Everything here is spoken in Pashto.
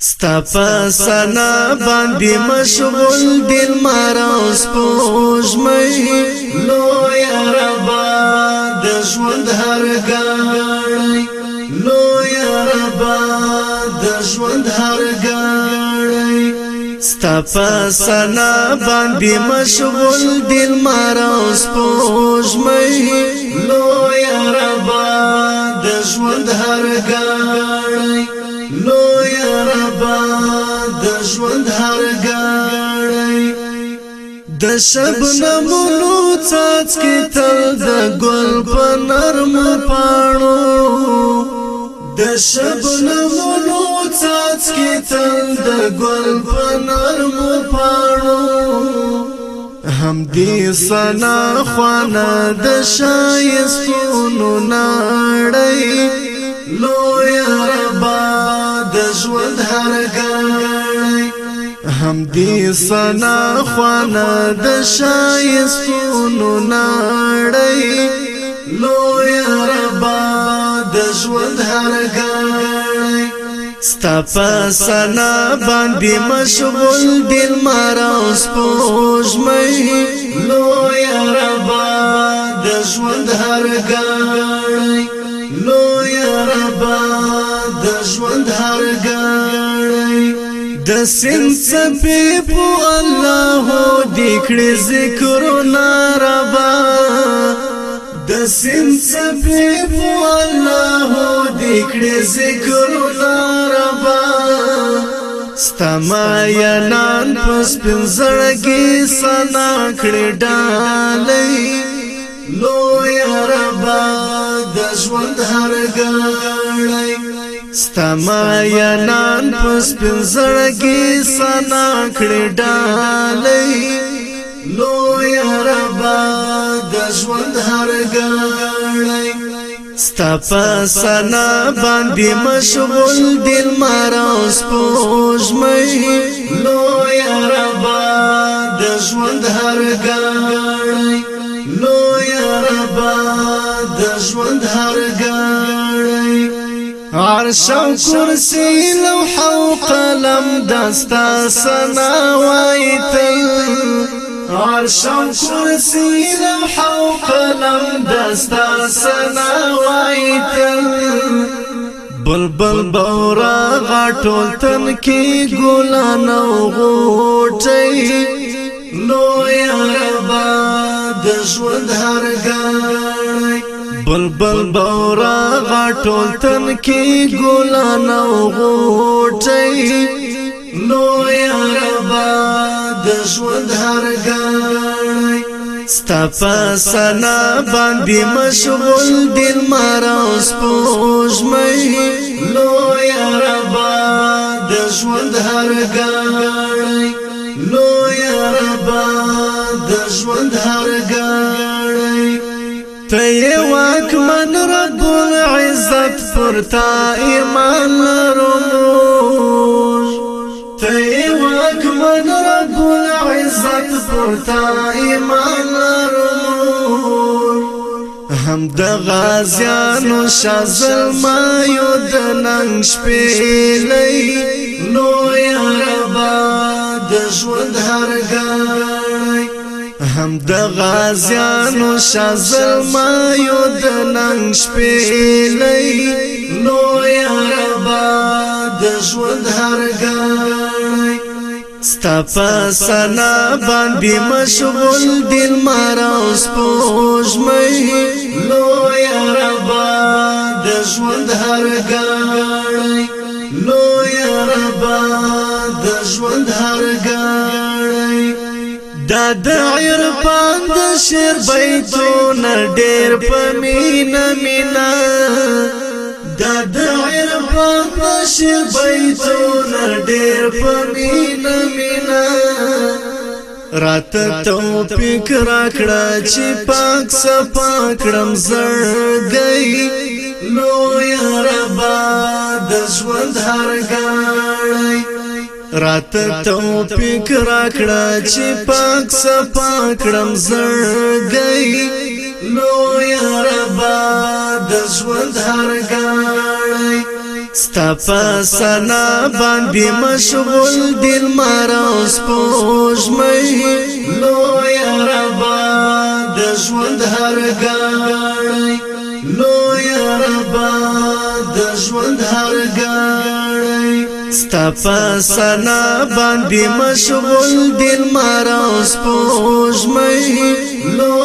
ستاپا سنا باندې مشغول دل مارا سپوږ مې لو یا رب د ژوند هر ګړی لو یا رب د ژوند هر ګړی ستاپا سنا باندې مشغول دل مارا سپوږ مې لو یا رب د ژوند هر ګړی د ژوند هر ګړی د شبنمونو څاڅکي تل د ګل په نرم پاڼو د شبنمونو څاڅکي تل د ګل په نرم پاڼو هم دې سنا خوانا د شایستونو نړۍ لوی رب د ژوند هرګ هم دې سنا خوانا د شایستونو نړۍ لوی رب د ژوند هرګړۍ ستا په سنا باندې مشغول دل مارو سپوږمې لوی رب د ژوند هرګړۍ لوی رب د ژوند هرګړۍ د سین سپی په الله دکړې ذکر ناربا د سین سپی په الله دکړې ذکر ناربا ستما یا نان پس پنځړګي سنا کړې ډالې لو یا رب د ژوند هر ګړې ستما یا نان پس پن زړګي سنا کړې ډالې لو یا رب د ژوند هر ګړې ستا سنا باندې مشغول دل مراوس پوجمې لو یا رب د ژوند هر ګړې لو یا رب د ژوند هر ګړې عرش و کرسی لوح و قلم دستا سنا وای عرش و کرسی لوح و قلم دستا سنا وای بلبل بورا غاٹول تن کې ګلان او غوټي لوی رب د ژوند هرګا بلبل بورا غټول تن کې ګلان او غوټي نو یا رب د ژوند هر ګړی ستا سنا باندې مشغول دل مراوس پوجمې نو یا رب د ژوند هر ګړی نو یا رب د ژوند هر ګړی تی من رب العزت پرتا إيمان روموش تی من رب العزت فرتا ايمان روموش هم دغازيان غازیانو شا ظلمایو د ننګ شپېلۍ لوی عربا هم د غازیانو شازل ما یو د نن شپې لای نو یا رب د ژوند هرګای ستاپ سنا باندې مشغول دل مارا اوس پوج مې لو یا رب د ژوند هرګای لو یا رب د ژوند هرګای دا د عرفان د شعر بیتونه ډېر په مینا مینا دا د عرفان د شعر بیتونه ډېر په مینا مینا رات ته فکر کړه چې پاک صفا کړم زړګي لو یا رب د ژوند هرګا رات ته فکر کړه چې پاک صفا کړم زړګي لو یا رب د ژوند هر ګړی ستاپا سنا باندې مشغول دل ماروس پوش مې لو یا رب د ژوند هر ګړی لو یا رب د ژوند هر ګړی ستپا سنا باندې مشغول دل مارا اوس پوجمې لو